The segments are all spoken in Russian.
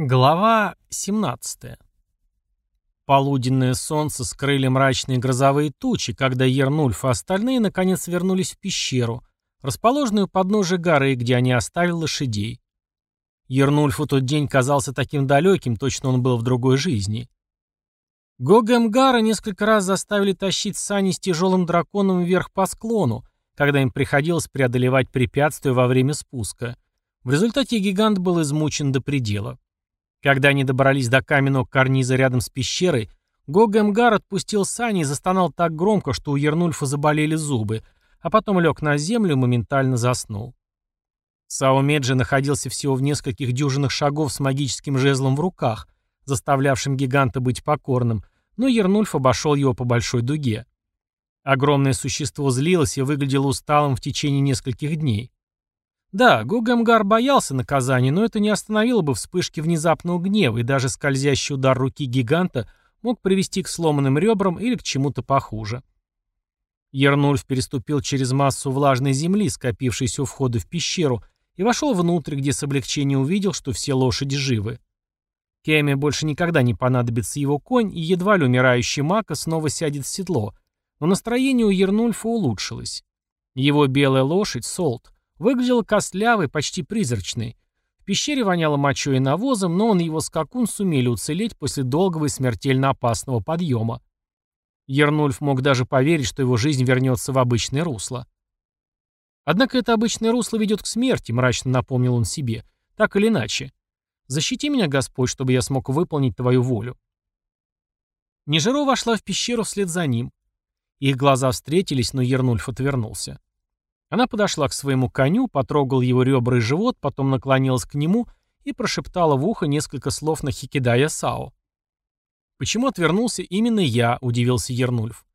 Глава 17. Полуденное солнце скрыли мрачные грозовые тучи, когда Ернульф и остальные наконец вернулись в пещеру, расположенную у подножия горы, где они оставили лошадей. Ернульфу тот день казался таким далеким, точно он был в другой жизни. Гогемгара несколько раз заставили тащить сани с тяжелым драконом вверх по склону, когда им приходилось преодолевать препятствия во время спуска. В результате гигант был измучен до предела. Когда они добрались до каменного карниза рядом с пещерой, Гогемгар отпустил сани и застонал так громко, что у Ернульфа заболели зубы, а потом лег на землю и моментально заснул. Саумеджи находился всего в нескольких дюжинах шагов с магическим жезлом в руках, заставлявшим гиганта быть покорным, но Ернульф обошел его по большой дуге. Огромное существо злилось и выглядело усталым в течение нескольких дней. Да, Гугамгар боялся наказания, но это не остановило бы вспышки внезапного гнева, и даже скользящий удар руки гиганта мог привести к сломанным ребрам или к чему-то похуже. Ернульф переступил через массу влажной земли, скопившейся у входа в пещеру, и вошел внутрь, где с облегчением увидел, что все лошади живы. Кеме больше никогда не понадобится его конь, и едва ли умирающий Мака снова сядет в седло, но настроение у Ернульфа улучшилось. Его белая лошадь, Солт, Выглядел костлявый, почти призрачный. В пещере воняло мочой и навозом, но он и его скакун сумели уцелеть после долгого и смертельно опасного подъема. Ернульф мог даже поверить, что его жизнь вернется в обычное русло. Однако это обычное русло ведет к смерти, мрачно напомнил он себе. Так или иначе. Защити меня, Господь, чтобы я смог выполнить твою волю. Нежиро вошла в пещеру вслед за ним. Их глаза встретились, но Ернульф отвернулся. Она подошла к своему коню, потрогала его ребра и живот, потом наклонилась к нему и прошептала в ухо несколько слов на Хикидая Сао. «Почему отвернулся именно я?» – удивился Ернульф.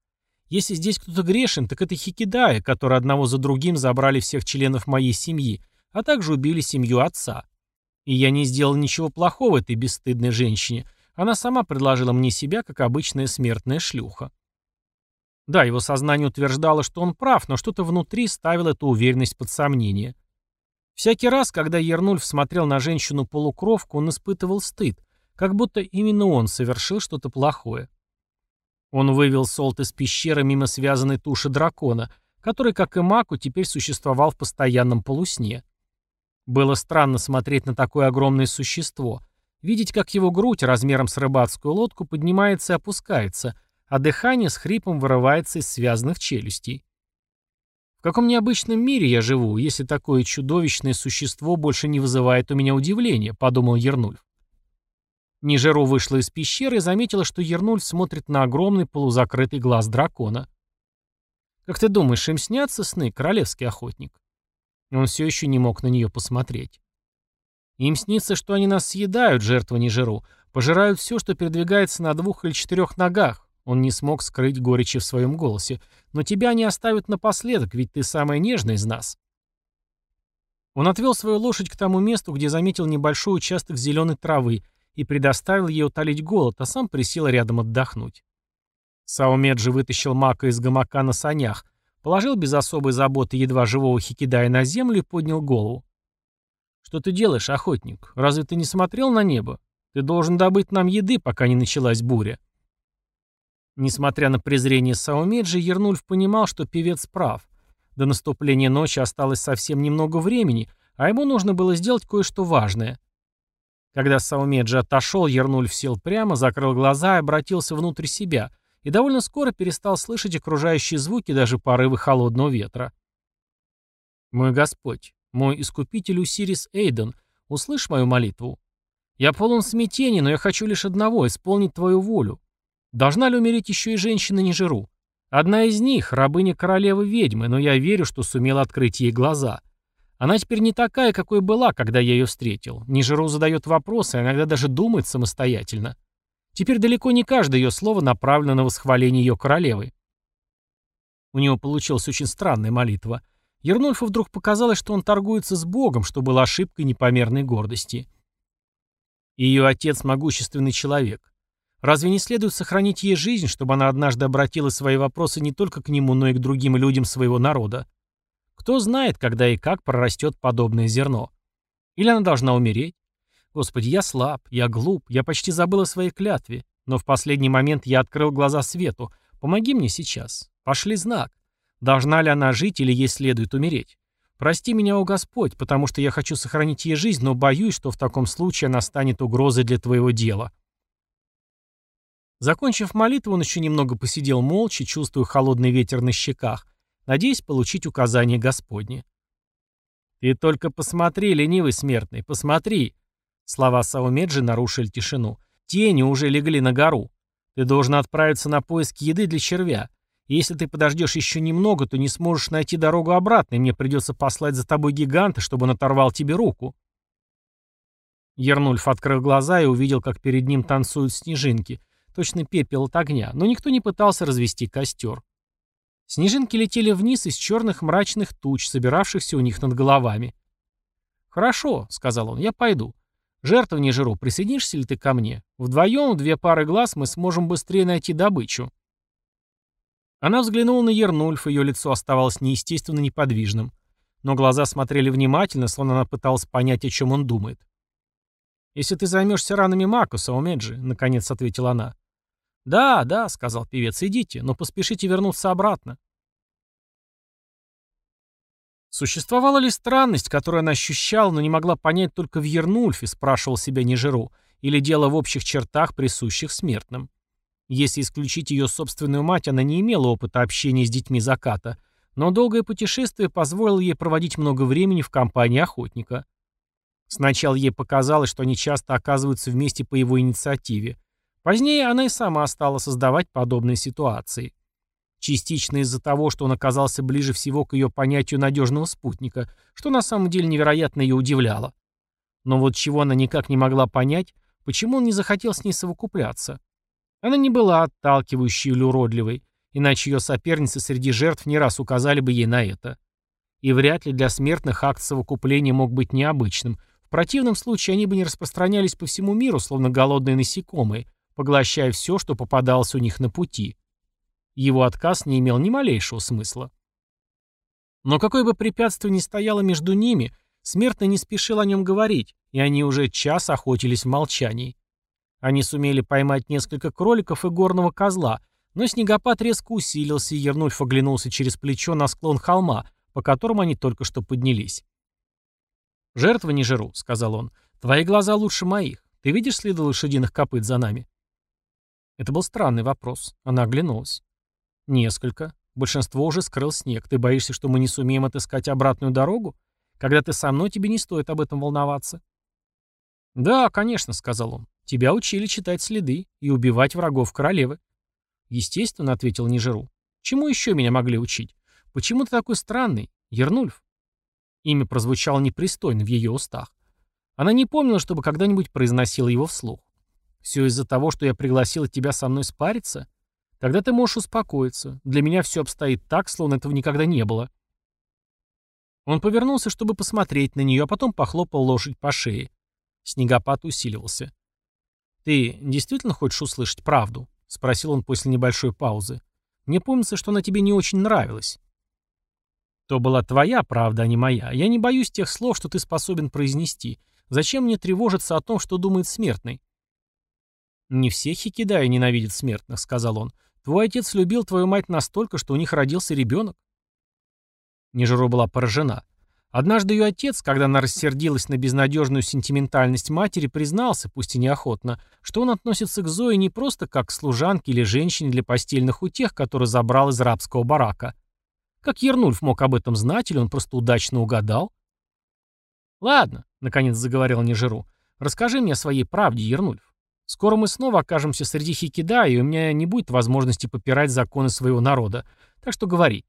«Если здесь кто-то грешен, так это Хикидая, который одного за другим забрали всех членов моей семьи, а также убили семью отца. И я не сделал ничего плохого этой бесстыдной женщине. Она сама предложила мне себя, как обычная смертная шлюха». Да, его сознание утверждало, что он прав, но что-то внутри ставило эту уверенность под сомнение. Всякий раз, когда Ернульф смотрел на женщину-полукровку, он испытывал стыд, как будто именно он совершил что-то плохое. Он вывел Солт из пещеры мимо связанной туши дракона, который, как и Маку, теперь существовал в постоянном полусне. Было странно смотреть на такое огромное существо, видеть, как его грудь размером с рыбацкую лодку поднимается и опускается, а дыхание с хрипом вырывается из связанных челюстей. В каком необычном мире я живу, если такое чудовищное существо больше не вызывает у меня удивления, подумал Ернульф. Нижеру вышла из пещеры и заметила, что Ернульф смотрит на огромный полузакрытый глаз дракона. «Как ты думаешь, им снятся сны, королевский охотник?» Он все еще не мог на нее посмотреть. «Им снится, что они нас съедают, жертва Нижеру, пожирают все, что передвигается на двух или четырех ногах, он не смог скрыть горечи в своем голосе. «Но тебя они оставят напоследок, ведь ты самая нежная из нас». Он отвел свою лошадь к тому месту, где заметил небольшой участок зеленой травы и предоставил ей утолить голод, а сам присел рядом отдохнуть. Саумеджи вытащил мака из гамака на санях, положил без особой заботы едва живого хикидая на землю и поднял голову. «Что ты делаешь, охотник? Разве ты не смотрел на небо? Ты должен добыть нам еды, пока не началась буря». Несмотря на презрение Саумеджи, Ернульф понимал, что певец прав. До наступления ночи осталось совсем немного времени, а ему нужно было сделать кое-что важное. Когда Саумеджи отошел, Ернульф сел прямо, закрыл глаза и обратился внутрь себя, и довольно скоро перестал слышать окружающие звуки, даже порывы холодного ветра. «Мой Господь, мой Искупитель Усирис Эйден, услышь мою молитву. Я полон смятения, но я хочу лишь одного — исполнить Твою волю. Должна ли умереть еще и женщина Нижеру? Одна из них — рабыня королевы-ведьмы, но я верю, что сумела открыть ей глаза. Она теперь не такая, какой была, когда я ее встретил. Нижеру задает вопросы, а иногда даже думает самостоятельно. Теперь далеко не каждое ее слово направлено на восхваление ее королевы. У него получилась очень странная молитва. Ернульфу вдруг показалось, что он торгуется с Богом, что было ошибкой непомерной гордости. Ее отец — могущественный человек. Разве не следует сохранить ей жизнь, чтобы она однажды обратила свои вопросы не только к нему, но и к другим людям своего народа? Кто знает, когда и как прорастет подобное зерно? Или она должна умереть? Господи, я слаб, я глуп, я почти забыл о своей клятве. Но в последний момент я открыл глаза свету. Помоги мне сейчас. Пошли знак. Должна ли она жить или ей следует умереть? Прости меня, о Господь, потому что я хочу сохранить ей жизнь, но боюсь, что в таком случае она станет угрозой для твоего дела. Закончив молитву, он еще немного посидел молча, чувствуя холодный ветер на щеках, надеясь получить указание Господне. «Ты только посмотри, ленивый смертный, посмотри!» Слова Саумеджи нарушили тишину. «Тени уже легли на гору. Ты должен отправиться на поиски еды для червя. Если ты подождешь еще немного, то не сможешь найти дорогу обратно, и мне придется послать за тобой гиганта, чтобы он оторвал тебе руку». Ернульф открыл глаза и увидел, как перед ним танцуют снежинки, точно пепел от огня, но никто не пытался развести костер. Снежинки летели вниз из черных мрачных туч, собиравшихся у них над головами. «Хорошо», — сказал он, — «я пойду. Жертва не жру, присоединишься ли ты ко мне? Вдвоем, две пары глаз, мы сможем быстрее найти добычу». Она взглянула на Ернульф, ее лицо оставалось неестественно неподвижным. Но глаза смотрели внимательно, словно она пыталась понять, о чем он думает. «Если ты займешься ранами Макуса, Омеджи», — наконец ответила она. «Да, да», — сказал певец, — «идите, но поспешите вернуться обратно». Существовала ли странность, которую она ощущала, но не могла понять только в Ернульфе, спрашивал себя Нежиру, или дело в общих чертах, присущих смертным? Если исключить ее собственную мать, она не имела опыта общения с детьми заката, но долгое путешествие позволило ей проводить много времени в компании охотника. Сначала ей показалось, что они часто оказываются вместе по его инициативе. Позднее она и сама стала создавать подобные ситуации. Частично из-за того, что он оказался ближе всего к ее понятию надежного спутника, что на самом деле невероятно ее удивляло. Но вот чего она никак не могла понять, почему он не захотел с ней совокупляться. Она не была отталкивающей или уродливой, иначе ее соперницы среди жертв не раз указали бы ей на это. И вряд ли для смертных акт совокупления мог быть необычным. В противном случае они бы не распространялись по всему миру, словно голодные насекомые, поглощая все, что попадалось у них на пути. Его отказ не имел ни малейшего смысла. Но какое бы препятствие ни стояло между ними, смертный не спешил о нем говорить, и они уже час охотились в молчании. Они сумели поймать несколько кроликов и горного козла, но снегопад резко усилился, и Ернульф оглянулся через плечо на склон холма, по которому они только что поднялись. «Жертвы не жру», — сказал он. «Твои глаза лучше моих. Ты видишь следы лошадиных копыт за нами?» Это был странный вопрос. Она оглянулась. «Несколько. Большинство уже скрыл снег. Ты боишься, что мы не сумеем отыскать обратную дорогу? Когда ты со мной, тебе не стоит об этом волноваться». «Да, конечно», — сказал он. «Тебя учили читать следы и убивать врагов королевы». «Естественно», — ответил Нижеру. «Чему еще меня могли учить? Почему ты такой странный, Ернульф?» Имя прозвучало непристойно в ее устах. Она не помнила, чтобы когда-нибудь произносила его вслух. «Все из-за того, что я пригласила тебя со мной спариться? Тогда ты можешь успокоиться. Для меня все обстоит так, словно этого никогда не было. Он повернулся, чтобы посмотреть на нее, а потом похлопал лошадь по шее. Снегопад усиливался. «Ты действительно хочешь услышать правду?» — спросил он после небольшой паузы. «Мне помнится, что она тебе не очень нравилась». «То была твоя правда, а не моя. Я не боюсь тех слов, что ты способен произнести. Зачем мне тревожиться о том, что думает смертный?» «Не все хикидаи ненавидят смертных», — сказал он. Твой отец любил твою мать настолько, что у них родился ребенок. Нежиро была поражена. Однажды ее отец, когда она рассердилась на безнадежную сентиментальность матери, признался, пусть и неохотно, что он относится к Зое не просто как к служанке или женщине для постельных утех, которую забрал из рабского барака. Как Ернульф мог об этом знать, или он просто удачно угадал? «Ладно», — наконец заговорил Нежиру, — «расскажи мне о своей правде, Ернульф. Скоро мы снова окажемся среди Хикида, и у меня не будет возможности попирать законы своего народа. Так что говори.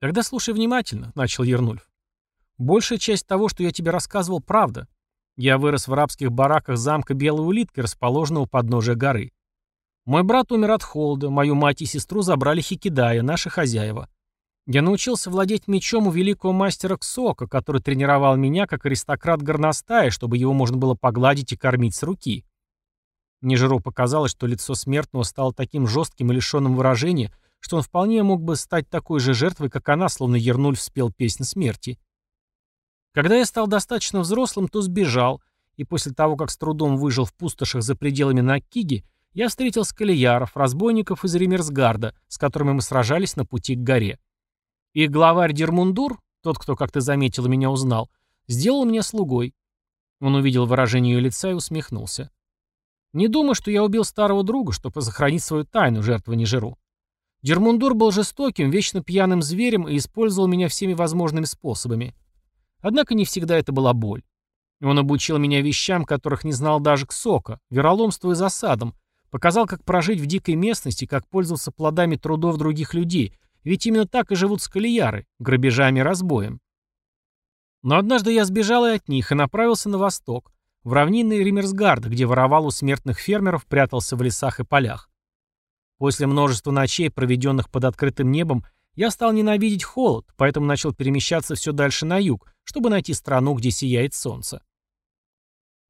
Тогда слушай внимательно, начал Ернульф. Большая часть того, что я тебе рассказывал, правда. Я вырос в арабских бараках замка Белой Улитки, расположенного у подножия горы. Мой брат умер от холода, мою мать и сестру забрали Хикидая, наши хозяева. Я научился владеть мечом у великого мастера Ксока, который тренировал меня как аристократ горностая, чтобы его можно было погладить и кормить с руки. Нежиру показалось, что лицо смертного стало таким жестким и лишенным выражения, что он вполне мог бы стать такой же жертвой, как она, словно Ернуль вспел песнь смерти. Когда я стал достаточно взрослым, то сбежал, и после того, как с трудом выжил в пустошах за пределами Накиги, я встретил скалияров, разбойников из Ремерсгарда, с которыми мы сражались на пути к горе. Их главарь Дермундур, тот, кто, как ты заметил, меня узнал, сделал меня слугой. Он увидел выражение ее лица и усмехнулся. Не думаю, что я убил старого друга, чтобы сохранить свою тайну, жертвы не жиру. Дермундур был жестоким, вечно пьяным зверем и использовал меня всеми возможными способами. Однако не всегда это была боль. Он обучил меня вещам, которых не знал даже Ксока, вероломству и засадам, показал, как прожить в дикой местности, как пользоваться плодами трудов других людей, ведь именно так и живут скалияры, грабежами и разбоем. Но однажды я сбежал и от них и направился на восток, в равнинный Римерсгард, где воровал у смертных фермеров, прятался в лесах и полях. После множества ночей, проведенных под открытым небом, я стал ненавидеть холод, поэтому начал перемещаться все дальше на юг, чтобы найти страну, где сияет солнце.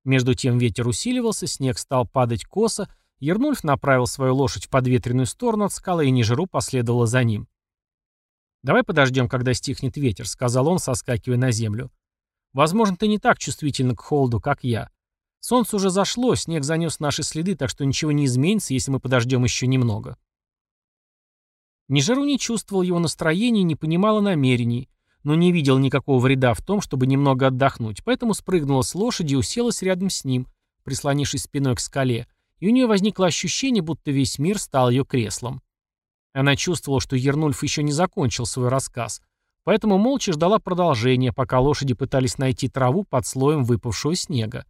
Между тем ветер усиливался, снег стал падать косо, Ернульф направил свою лошадь в подветренную сторону от скалы, и Нижеру последовала за ним. «Давай подождем, когда стихнет ветер», — сказал он, соскакивая на землю. «Возможно, ты не так чувствительна к холоду, как я. Солнце уже зашло, снег занес наши следы, так что ничего не изменится, если мы подождем еще немного». Нижеру не чувствовал его настроения не понимала намерений, но не видел никакого вреда в том, чтобы немного отдохнуть, поэтому спрыгнула с лошади и уселась рядом с ним, прислонившись спиной к скале, и у нее возникло ощущение, будто весь мир стал ее креслом. Она чувствовала, что Ернульф еще не закончил свой рассказ, поэтому молча ждала продолжения, пока лошади пытались найти траву под слоем выпавшего снега.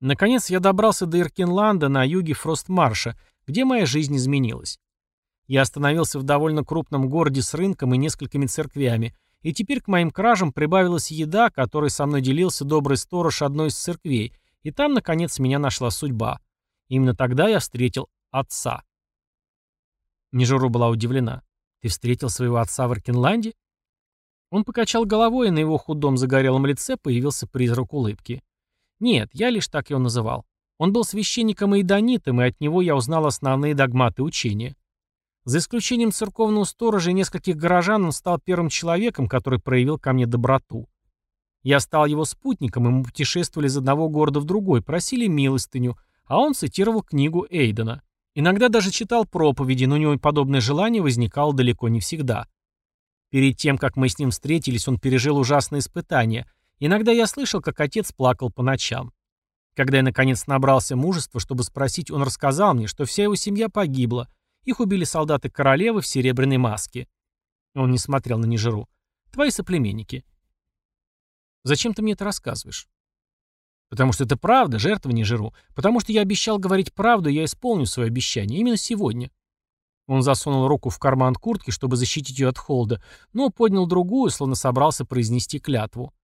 Наконец я добрался до Иркинланда на юге Фростмарша, где моя жизнь изменилась. Я остановился в довольно крупном городе с рынком и несколькими церквями, и теперь к моим кражам прибавилась еда, которой со мной делился добрый сторож одной из церквей, и там, наконец, меня нашла судьба. Именно тогда я встретил отца. Нежуру была удивлена. «Ты встретил своего отца в Аркенланде?» Он покачал головой, и на его худом загорелом лице появился призрак улыбки. «Нет, я лишь так его называл. Он был священником и идонитом, и от него я узнал основные догматы учения. За исключением церковного сторожа и нескольких горожан он стал первым человеком, который проявил ко мне доброту. Я стал его спутником, и мы путешествовали из одного города в другой, просили милостыню, а он цитировал книгу Эйдена. Иногда даже читал проповеди, но у него подобное желание возникало далеко не всегда. Перед тем, как мы с ним встретились, он пережил ужасные испытания. Иногда я слышал, как отец плакал по ночам. Когда я, наконец, набрался мужества, чтобы спросить, он рассказал мне, что вся его семья погибла. Их убили солдаты королевы в серебряной маске. Он не смотрел на Нижеру. «Твои соплеменники». «Зачем ты мне это рассказываешь?» Потому что это правда, жертва не жиру. Потому что я обещал говорить правду, и я исполню свое обещание. Именно сегодня. Он засунул руку в карман куртки, чтобы защитить ее от холода, но поднял другую, словно собрался произнести клятву.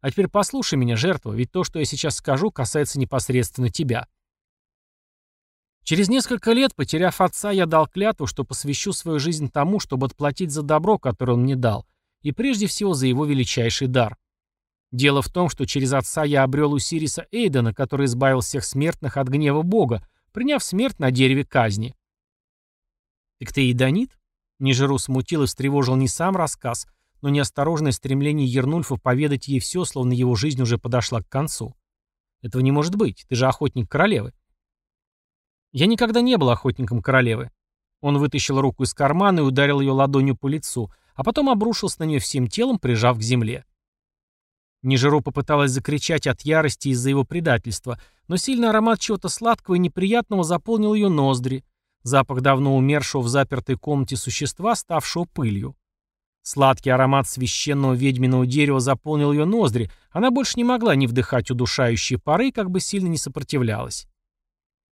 А теперь послушай меня, жертва, ведь то, что я сейчас скажу, касается непосредственно тебя. Через несколько лет, потеряв отца, я дал клятву, что посвящу свою жизнь тому, чтобы отплатить за добро, которое он мне дал, и прежде всего за его величайший дар. Дело в том, что через отца я обрел у Сириса Эйдена, который избавил всех смертных от гнева Бога, приняв смерть на дереве казни. «Так ты Эйдонит?» Нижеру смутил и встревожил не сам рассказ, но неосторожное стремление Ернульфа поведать ей все, словно его жизнь уже подошла к концу. «Этого не может быть, ты же охотник королевы». «Я никогда не был охотником королевы». Он вытащил руку из кармана и ударил ее ладонью по лицу, а потом обрушился на нее всем телом, прижав к земле. Нижеру попыталась закричать от ярости из-за его предательства, но сильный аромат чего-то сладкого и неприятного заполнил ее ноздри, запах давно умершего в запертой комнате существа, ставшего пылью. Сладкий аромат священного ведьминого дерева заполнил ее ноздри, она больше не могла ни вдыхать удушающие пары, как бы сильно не сопротивлялась.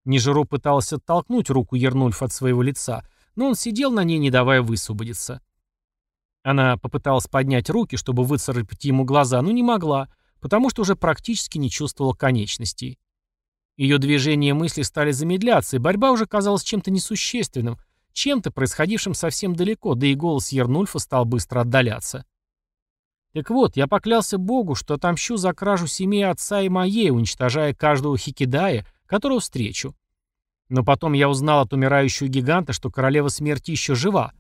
Нижеру пыталась оттолкнуть руку Ернульфа от своего лица, но он сидел на ней, не давая высвободиться. Она попыталась поднять руки, чтобы выцарапать ему глаза, но не могла, потому что уже практически не чувствовала конечностей. Ее движения и мысли стали замедляться, и борьба уже казалась чем-то несущественным, чем-то происходившим совсем далеко, да и голос Ернульфа стал быстро отдаляться. Так вот, я поклялся Богу, что отомщу за кражу семьи отца и моей, уничтожая каждого хикидая, которого встречу. Но потом я узнал от умирающего гиганта, что королева смерти еще жива,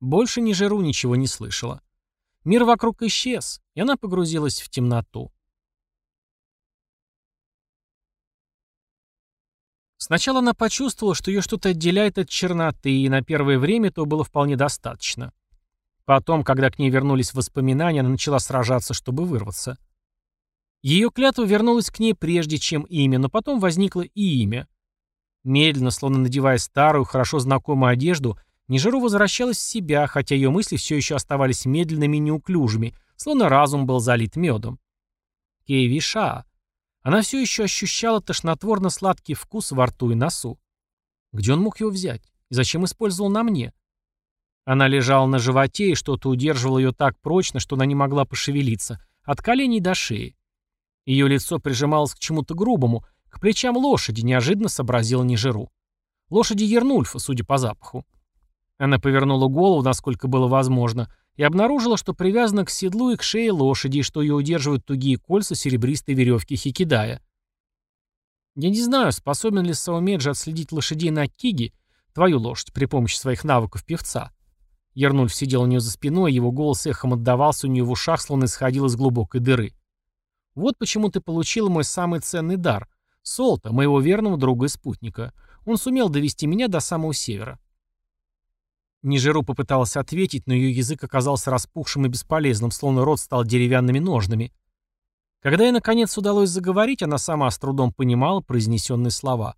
больше ни Жиру ничего не слышала. Мир вокруг исчез, и она погрузилась в темноту. Сначала она почувствовала, что ее что-то отделяет от черноты, и на первое время то было вполне достаточно. Потом, когда к ней вернулись воспоминания, она начала сражаться, чтобы вырваться. Ее клятва вернулась к ней прежде, чем имя, но потом возникло и имя. Медленно, словно надевая старую, хорошо знакомую одежду, Нижеру возвращалась в себя, хотя ее мысли все еще оставались медленными и неуклюжими, словно разум был залит медом. Кейвиша. Она все еще ощущала тошнотворно-сладкий вкус во рту и носу. Где он мог его взять? И зачем использовал на мне? Она лежала на животе, и что-то удерживало ее так прочно, что она не могла пошевелиться, от коленей до шеи. Ее лицо прижималось к чему-то грубому, к плечам лошади, неожиданно сообразила Нижеру. Лошади Ернульфа, судя по запаху. Она повернула голову, насколько было возможно, и обнаружила, что привязана к седлу и к шее лошади, и что ее удерживают тугие кольца серебристой веревки хикидая. Я не знаю, способен ли Саумеджи отследить лошадей на Киге, твою лошадь, при помощи своих навыков певца. Ернульф сидел у нее за спиной, его голос эхом отдавался у нее в ушах, словно исходил из глубокой дыры. «Вот почему ты получил мой самый ценный дар — Солта, моего верного друга и спутника. Он сумел довести меня до самого севера. Нижеру попыталась ответить, но ее язык оказался распухшим и бесполезным, словно рот стал деревянными ножными. Когда ей наконец удалось заговорить, она сама с трудом понимала произнесенные слова.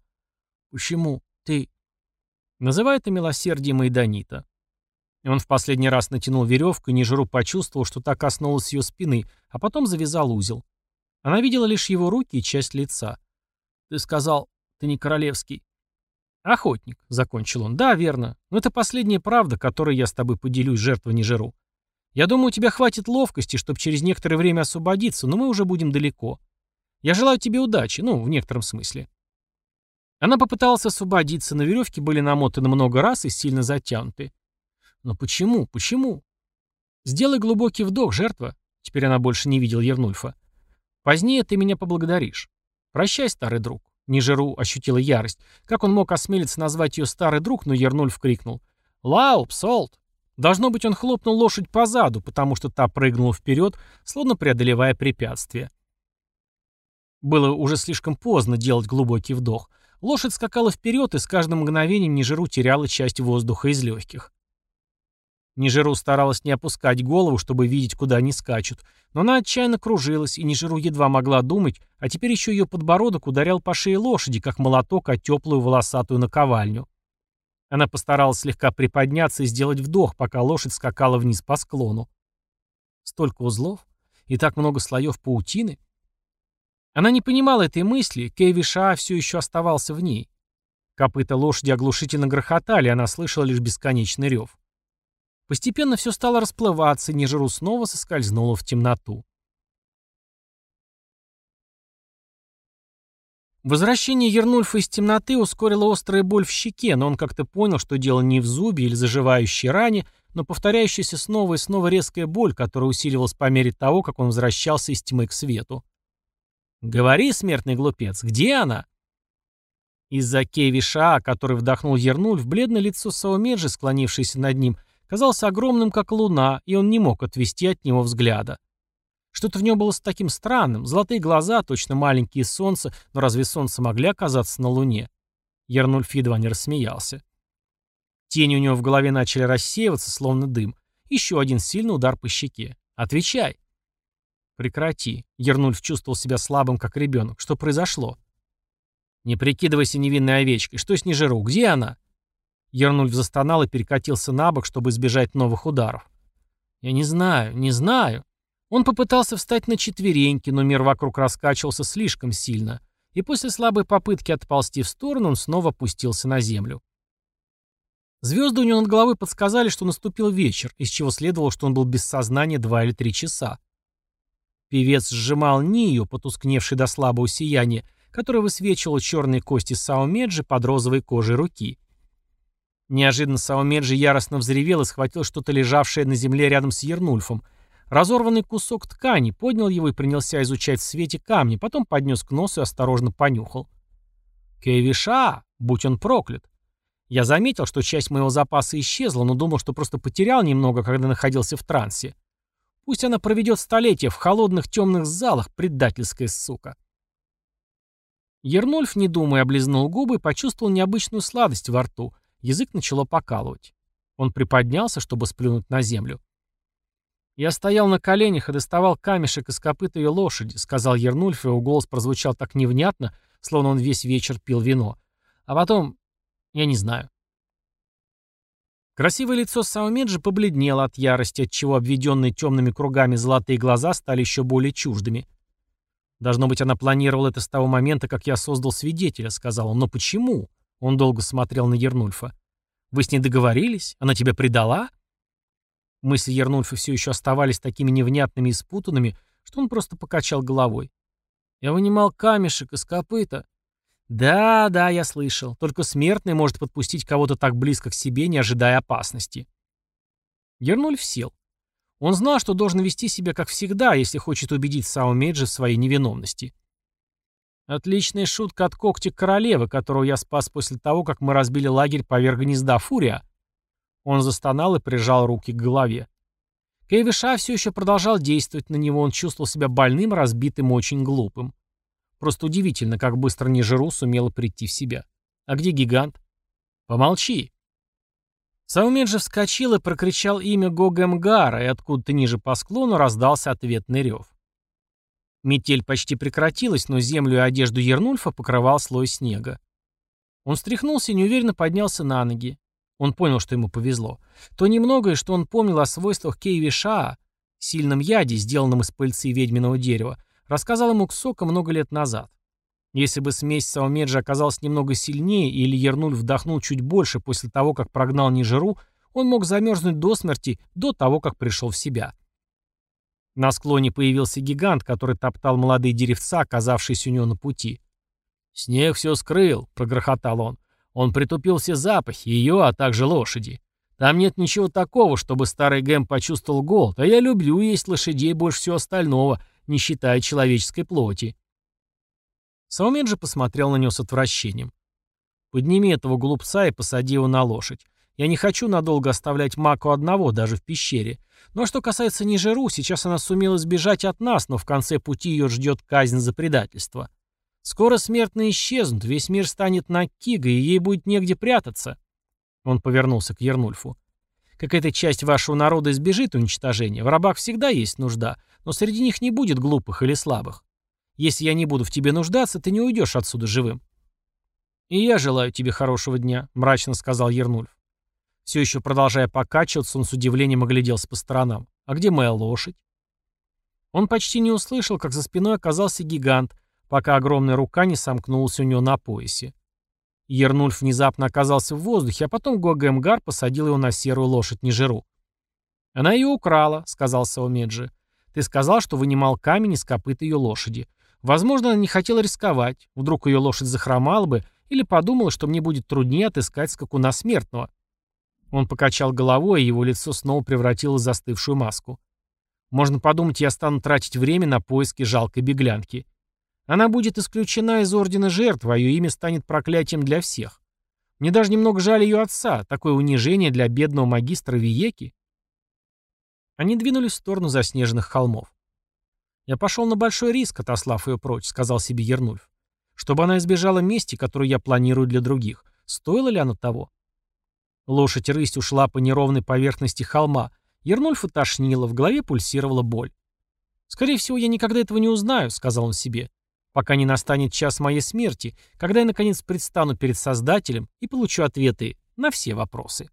«Почему ты...» Называй это милосердием Майданита. Он в последний раз натянул веревку, и Нижеру почувствовал, что та коснулась ее спины, а потом завязал узел. Она видела лишь его руки и часть лица. «Ты сказал, ты не королевский». «Охотник», — закончил он. «Да, верно. Но это последняя правда, которой я с тобой поделюсь, жертва не жиру. Я думаю, у тебя хватит ловкости, чтобы через некоторое время освободиться, но мы уже будем далеко. Я желаю тебе удачи, ну, в некотором смысле». Она попыталась освободиться, но веревки были намотаны много раз и сильно затянуты. «Но почему? Почему?» «Сделай глубокий вдох, жертва». Теперь она больше не видела Ернульфа. «Позднее ты меня поблагодаришь. Прощай, старый друг». Нижеру ощутила ярость. Как он мог осмелиться назвать ее старый друг, но Ернульф крикнул. «Лауп, Солт!» Должно быть, он хлопнул лошадь по заду, потому что та прыгнула вперед, словно преодолевая препятствие. Было уже слишком поздно делать глубокий вдох. Лошадь скакала вперед, и с каждым мгновением Нижеру теряла часть воздуха из легких. Нижеру старалась не опускать голову, чтобы видеть, куда они скачут, но она отчаянно кружилась, и Нижеру едва могла думать, а теперь еще ее подбородок ударял по шее лошади, как молоток о теплую волосатую наковальню. Она постаралась слегка приподняться и сделать вдох, пока лошадь скакала вниз по склону. Столько узлов и так много слоев паутины. Она не понимала этой мысли, Кеви Ша все еще оставался в ней. Копыта лошади оглушительно грохотали, она слышала лишь бесконечный рев. Постепенно все стало расплываться, и снова соскользнула в темноту. Возвращение Ернульфа из темноты ускорило острая боль в щеке, но он как-то понял, что дело не в зубе или заживающей ране, но повторяющаяся снова и снова резкая боль, которая усиливалась по мере того, как он возвращался из тьмы к свету. «Говори, смертный глупец, где она?» Из-за Кевиша, который вдохнул Ернульф, бледное лицо Саумеджи, склонившееся над ним, казался огромным, как луна, и он не мог отвести от него взгляда. Что-то в нем было с таким странным, золотые глаза, точно маленькие солнца, но разве солнце могли оказаться на луне? Ернульф едва не рассмеялся. Тени у него в голове начали рассеиваться, словно дым. Еще один сильный удар по щеке. «Отвечай!» «Прекрати!» Ернульф чувствовал себя слабым, как ребенок. «Что произошло?» «Не прикидывайся невинной овечкой. Что с Нижеру? Где она?» Ернульф застонал и перекатился на бок, чтобы избежать новых ударов. «Я не знаю, не знаю». Он попытался встать на четвереньки, но мир вокруг раскачивался слишком сильно, и после слабой попытки отползти в сторону он снова опустился на землю. Звезды у него над головой подсказали, что наступил вечер, из чего следовало, что он был без сознания два или три часа. Певец сжимал Нию, потускневший до слабого сияния, которое высвечивало черные кости Саумеджи под розовой кожей руки. Неожиданно Саумеджи яростно взревел и схватил что-то лежавшее на земле рядом с Ернульфом. Разорванный кусок ткани, поднял его и принялся изучать в свете камни, потом поднес к носу и осторожно понюхал. «Кевиша! Будь он проклят!» Я заметил, что часть моего запаса исчезла, но думал, что просто потерял немного, когда находился в трансе. Пусть она проведет столетия в холодных темных залах, предательская сука. Ернольф, не думая, облизнул губы и почувствовал необычную сладость во рту. Язык начало покалывать. Он приподнялся, чтобы сплюнуть на землю. «Я стоял на коленях и доставал камешек из копыт ее лошади», — сказал Ернульф, и его голос прозвучал так невнятно, словно он весь вечер пил вино. «А потом... я не знаю». Красивое лицо Саумеджи побледнело от ярости, отчего обведенные темными кругами золотые глаза стали еще более чуждыми. «Должно быть, она планировала это с того момента, как я создал свидетеля», — сказал он. «Но почему?» — он долго смотрел на Ернульфа. «Вы с ней договорились? Она тебя предала?» Мысли Ернульфа все еще оставались такими невнятными и спутанными, что он просто покачал головой. «Я вынимал камешек из копыта». «Да, да, я слышал. Только смертный может подпустить кого-то так близко к себе, не ожидая опасности». Ернульф сел. Он знал, что должен вести себя как всегда, если хочет убедить Сао Меджи в своей невиновности. Отличная шутка от когти королевы, которого я спас после того, как мы разбили лагерь поверх гнезда Фурия. Он застонал и прижал руки к голове. Кейвиша все еще продолжал действовать на него, он чувствовал себя больным, разбитым очень глупым. Просто удивительно, как быстро Нижеру сумела прийти в себя. А где гигант? Помолчи. Саумеджи вскочил и прокричал имя Гогемгара, и откуда-то ниже по склону раздался ответный рев. Метель почти прекратилась, но землю и одежду Ернульфа покрывал слой снега. Он встряхнулся и неуверенно поднялся на ноги. Он понял, что ему повезло. То немногое, что он помнил о свойствах Кейвиша, сильном яде, сделанном из пыльцы ведьминого дерева, рассказал ему Ксока много лет назад. Если бы смесь Саумеджи оказалась немного сильнее или Ернуль вдохнул чуть больше после того, как прогнал Нижеру, он мог замерзнуть до смерти до того, как пришел в себя. На склоне появился гигант, который топтал молодые деревца, оказавшиеся у него на пути. «Снег все скрыл», — прогрохотал он. Он притупил все запахи, ее, а также лошади. Там нет ничего такого, чтобы старый Гэм почувствовал голод, а я люблю есть лошадей больше всего остального, не считая человеческой плоти. Саумед посмотрел на него с отвращением. «Подними этого глупца и посади его на лошадь. Я не хочу надолго оставлять Маку одного, даже в пещере. Но что касается Нижеру, сейчас она сумела сбежать от нас, но в конце пути ее ждет казнь за предательство. Скоро смертные исчезнут, весь мир станет на Кига, и ей будет негде прятаться. Он повернулся к Ернульфу. Какая-то часть вашего народа избежит уничтожения. В рабах всегда есть нужда, но среди них не будет глупых или слабых. Если я не буду в тебе нуждаться, ты не уйдешь отсюда живым. «И я желаю тебе хорошего дня», — мрачно сказал Ернульф. Все еще продолжая покачиваться, он с удивлением огляделся по сторонам. «А где моя лошадь?» Он почти не услышал, как за спиной оказался гигант, пока огромная рука не сомкнулась у него на поясе. Ернульф внезапно оказался в воздухе, а потом Гогемгар посадил его на серую лошадь Нижеру. «Она ее украла», — сказал Саумеджи. «Ты сказал, что вынимал камень из копыт ее лошади. Возможно, она не хотела рисковать. Вдруг ее лошадь захромала бы или подумала, что мне будет труднее отыскать скакуна смертного». Он покачал головой, и его лицо снова превратилось в застывшую маску. «Можно подумать, я стану тратить время на поиски жалкой беглянки. Она будет исключена из Ордена Жертв, а ее имя станет проклятием для всех. Мне даже немного жаль ее отца, такое унижение для бедного магистра Виеки. Они двинулись в сторону заснеженных холмов. «Я пошел на большой риск, отослав ее прочь», — сказал себе Ернульф. «Чтобы она избежала мести, которую я планирую для других. Стоило ли оно того?» Лошадь рысь ушла по неровной поверхности холма. Ернульфа тошнило, в голове пульсировала боль. «Скорее всего, я никогда этого не узнаю», — сказал он себе пока не настанет час моей смерти, когда я наконец предстану перед Создателем и получу ответы на все вопросы.